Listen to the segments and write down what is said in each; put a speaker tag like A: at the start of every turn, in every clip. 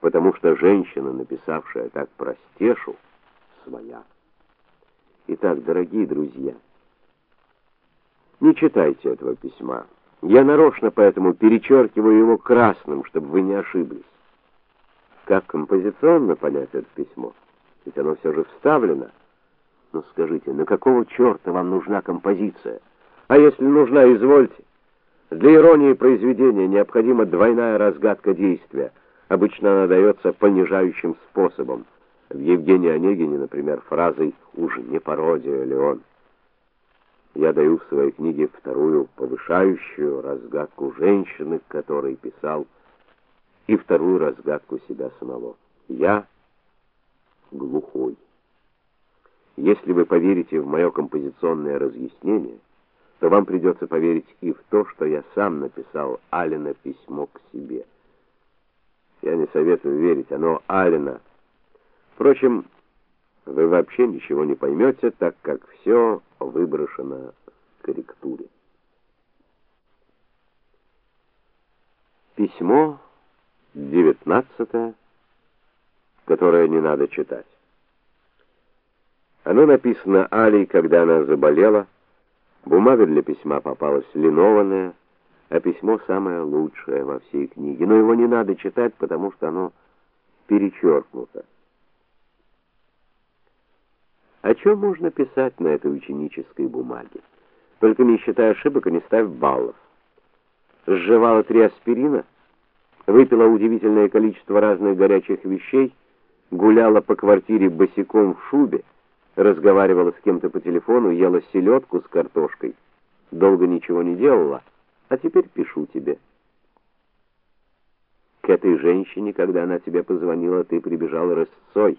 A: потому что женщина, написавшая так про Стешу, своя. Итак, дорогие друзья, не читайте этого письма. Я нарочно поэтому перечеркиваю его красным, чтобы вы не ошиблись. Как композиционно понять это письмо? Ведь оно все же вставлено. Ну скажите, на какого черта вам нужна композиция? А если нужна, извольте. Для иронии произведения необходима двойная разгадка действия. Обычно она дается понижающим способом. В Евгении Онегине, например, фразой «Уж не пародия ли он?». Я даю в своей книге вторую повышающую разгадку женщины, которой писал, и вторую разгадку себя самого. Я глухой. Если вы поверите в мое композиционное разъяснение, то вам придется поверить и в то, что я сам написал Алина письмо к себе. Я не советую верить, оно Алина. Впрочем, вы вообще ничего не поймете, так как все выброшено в корректуре. Письмо 19 которое не надо читать. Оно написано Алей, когда она заболела. Бумага для письма попалась линованная, а письмо самое лучшее во всей книге. Но его не надо читать, потому что оно перечеркнуто. О чем можно писать на этой ученической бумаге? Только не считая ошибок и не ставь баллов. Сживала три аспирина, выпила удивительное количество разных горячих вещей, гуляла по квартире босиком в шубе, разговаривала с кем-то по телефону, ела селедку с картошкой, долго ничего не делала, а теперь пишу тебе. К этой женщине, когда она тебе позвонила, ты прибежал рысцой.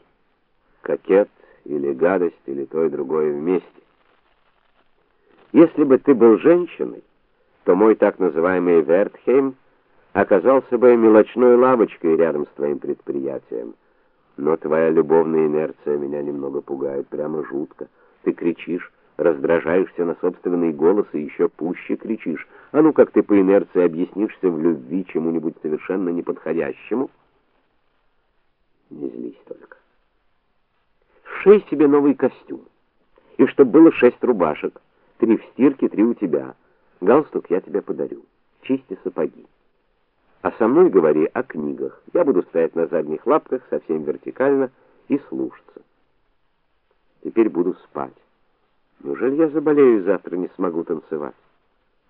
A: Кокет или гадость, или то и другое вместе. Если бы ты был женщиной, то мой так называемый Вертхейм оказался бы мелочной лавочкой рядом с твоим предприятием. Но твоя любовная инерция меня немного пугает, прямо жутко. Ты кричишь, раздражаешься на собственный голос и еще пуще кричишь. А ну как ты по инерции объяснишься в любви чему-нибудь совершенно неподходящему? Не злись только. Шей себе новый костюм. И чтобы было шесть рубашек. Три в стирке, три у тебя. Галстук я тебе подарю. Чисти сапоги. А со мной говори о книгах. Я буду стоять на задних лапках, совсем вертикально, и слушаться. Теперь буду спать. Неужели я заболею и завтра не смогу танцевать?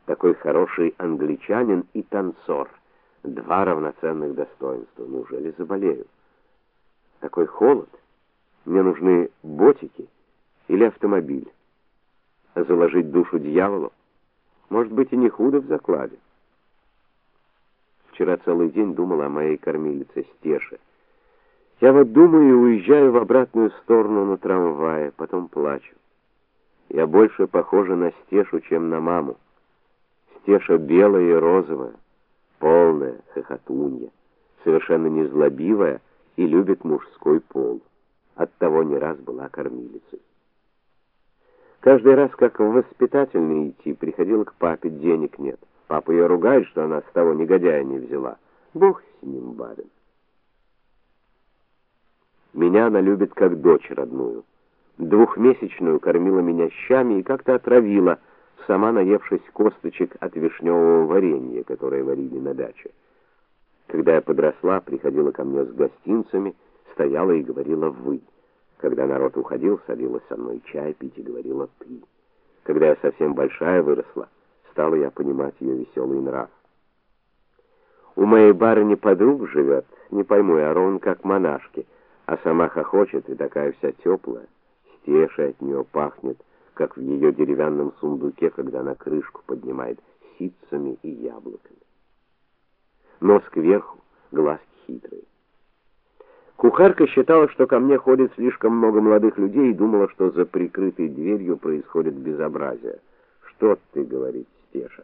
A: Такой хороший англичанин и танцор. Два равноценных достоинства. Неужели заболею? Такой холод. Мне нужны ботики или автомобиль. Заложить душу дьяволу? Может быть, и не худо в закладе. Вчера целый день думала о моей кормилице Стеше. Я вот думаю и уезжаю в обратную сторону на трамвае, потом плачу. Я больше похожа на Стешу, чем на маму. Стеша белая и розовая, полная, хохотунья, совершенно незлобивая и любит мужской пол. Оттого не раз была кормилицей. Каждый раз, как в воспитательный идти, приходила к папе, денег нет. Папа ее ругает, что она с того негодяя не взяла. Бог с ним, барин. Меня она любит как дочь родную. Двухмесячную кормила меня щами и как-то отравила, сама наевшись косточек от вишневого варенья, которое варили на даче. Когда я подросла, приходила ко мне с гостинцами, стояла и говорила «вы». Когда народ уходил, садилась со мной чай пить и говорила «ты». Когда я совсем большая выросла, стала я понимать ее веселый нрав. У моей барыни подруг живет, не пойму я, ровно как монашки, а сама хохочет и такая вся теплая, стеша от нее пахнет, как в ее деревянном сундуке, когда она крышку поднимает, ситцами и яблоками. Нос кверху, глазки хитрые. Кухарка считала, что ко мне ходит слишком много молодых людей и думала, что за прикрытой дверью происходит безобразие. Что ты, говорит Стеша?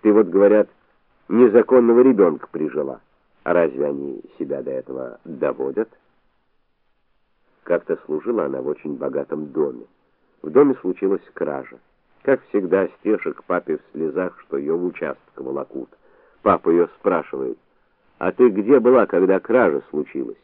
A: Ты вот, говорят, незаконного ребенка прижила. А разве они себя до этого доводят? Как-то служила она в очень богатом доме. В доме случилась кража. Как всегда, Стеша к папе в слезах, что ее в участок волокут. Папа ее спрашивает: А ты где была, когда кража случилась?